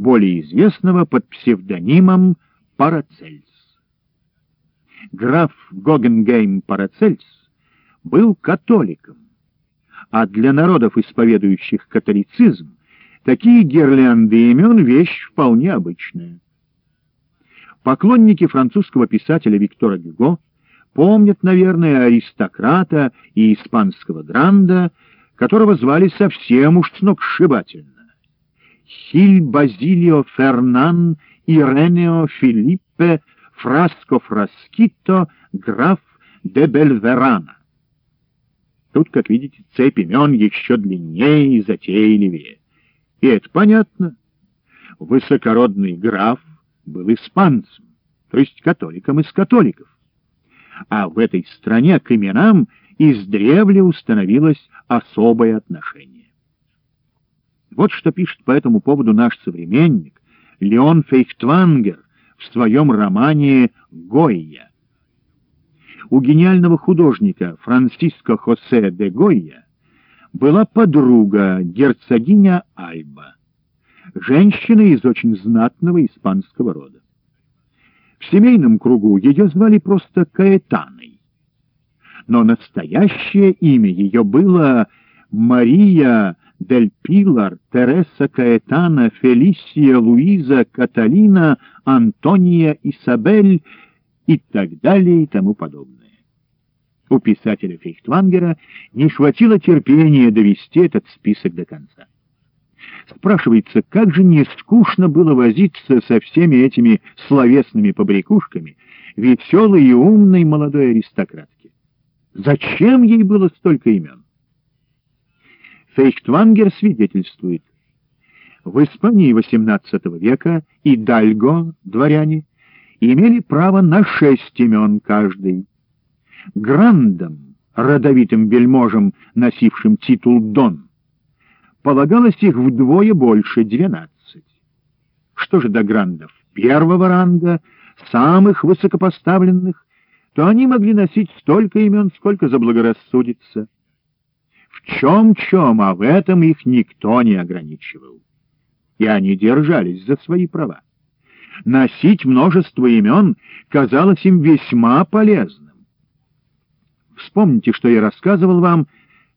более известного под псевдонимом Парацельс. Граф Гогенгейм Парацельс был католиком, а для народов, исповедующих католицизм, такие гирлянды имен — вещь вполне обычная. Поклонники французского писателя Виктора Гюго помнят, наверное, аристократа и испанского гранда, которого звали совсем уж сногсшибательно. Хиль Базилио Фернан Иренео Филиппе Фраско Фраскито граф де Бельверана. Тут, как видите, цепь имен еще длиннее и затейливее. И это понятно. Высокородный граф был испанцем, то есть католиком из католиков. А в этой стране к именам издревле установилось особое отношение. Вот что пишет по этому поводу наш современник Леон Фейхтвангер в своем романе «Гойя». У гениального художника Франсиско Хосе де Гойя была подруга, герцогиня Альба, женщина из очень знатного испанского рода. В семейном кругу ее звали просто Каэтаной, но настоящее имя ее было Мария Дель Пилар, Тереса Каэтана, Фелисия, Луиза, Каталина, Антония, Исабель и так далее и тому подобное. У писателя Фейхтвангера не хватило терпения довести этот список до конца. Спрашивается, как же не скучно было возиться со всеми этими словесными побрякушками веселой и умной молодой аристократки. Зачем ей было столько имен? Фейхтвангер свидетельствует. В Испании XVIII века и Дальго, дворяне, имели право на шесть имен каждый. Грандам, родовитым вельможам, носившим титул Дон, полагалось их вдвое больше — двенадцать. Что же до грандов первого ранга, самых высокопоставленных, то они могли носить столько имен, сколько заблагорассудится. Чем-чем, а в этом их никто не ограничивал. И они держались за свои права. Носить множество имен казалось им весьма полезным. Вспомните, что я рассказывал вам,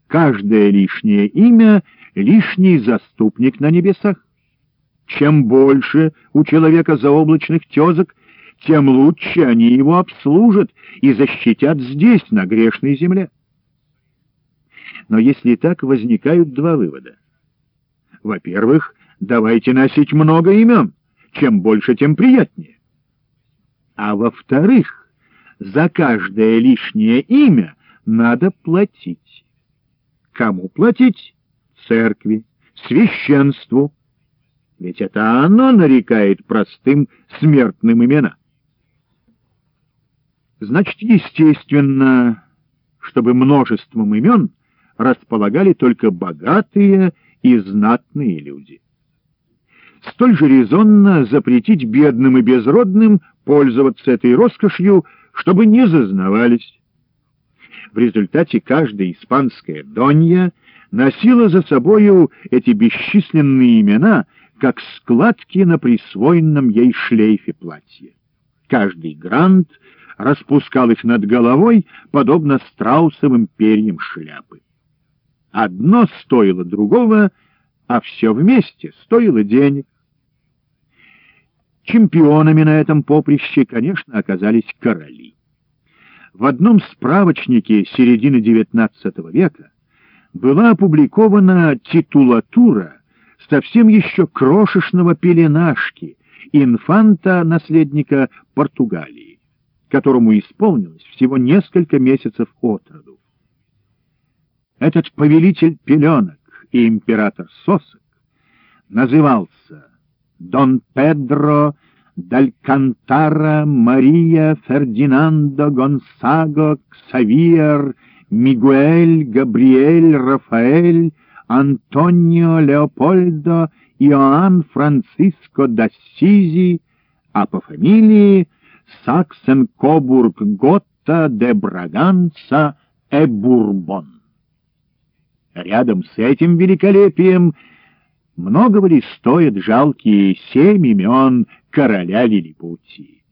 каждое лишнее имя — лишний заступник на небесах. Чем больше у человека заоблачных тезок, тем лучше они его обслужат и защитят здесь, на грешной земле. Но если так, возникают два вывода. Во-первых, давайте носить много имен. Чем больше, тем приятнее. А во-вторых, за каждое лишнее имя надо платить. Кому платить? Церкви, священству. Ведь это оно нарекает простым смертным имена. Значит, естественно, чтобы множеством имен располагали только богатые и знатные люди. Столь же резонно запретить бедным и безродным пользоваться этой роскошью, чтобы не зазнавались. В результате каждая испанская донья носила за собою эти бесчисленные имена, как складки на присвоенном ей шлейфе платья. Каждый грант распускал их над головой, подобно страусовым перьям шляпы. Одно стоило другого, а все вместе стоило денег. Чемпионами на этом поприще, конечно, оказались короли. В одном справочнике середины XIX века была опубликована титулатура совсем еще крошечного пеленашки, инфанта-наследника Португалии, которому исполнилось всего несколько месяцев от роду. Этот повелитель пеленок и император сосок назывался Дон Педро Далькантара Мария Фердинандо Гонсаго Ксавиер Мигуэль Габриэль Рафаэль Антонио Леопольдо Иоанн Франциско Дассизи, а по фамилии Саксен-Кобург Готта де Браганца Эбурбон. Рядом с этим великолепием Многого ли стоят жалкие семь имен короля Лилипутии?